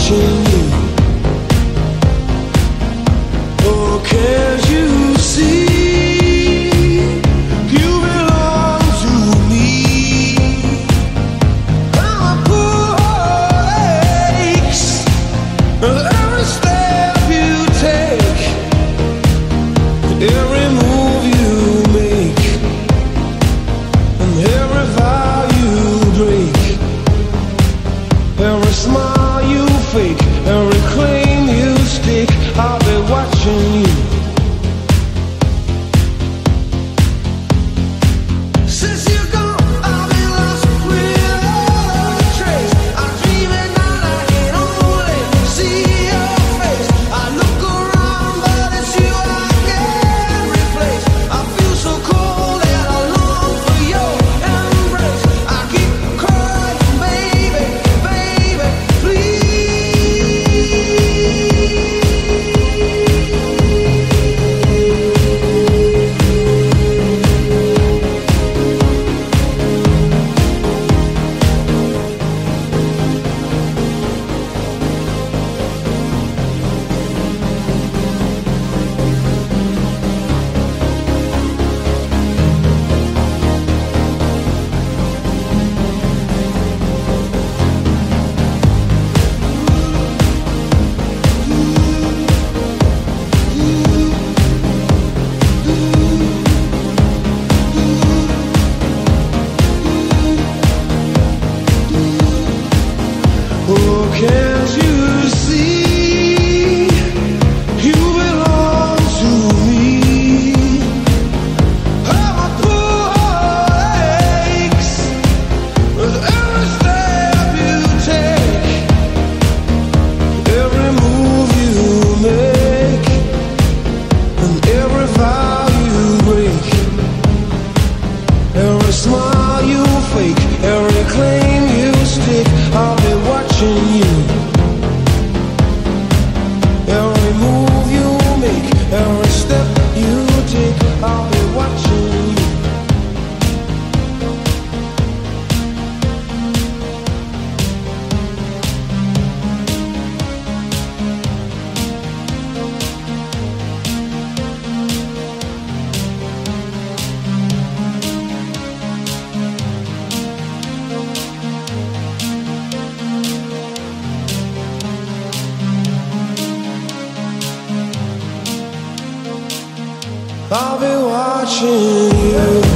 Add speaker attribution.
Speaker 1: watching you. Oh, can't you see? You belong to me. I'm a poor. Every step you take, every move. I'll be watching you.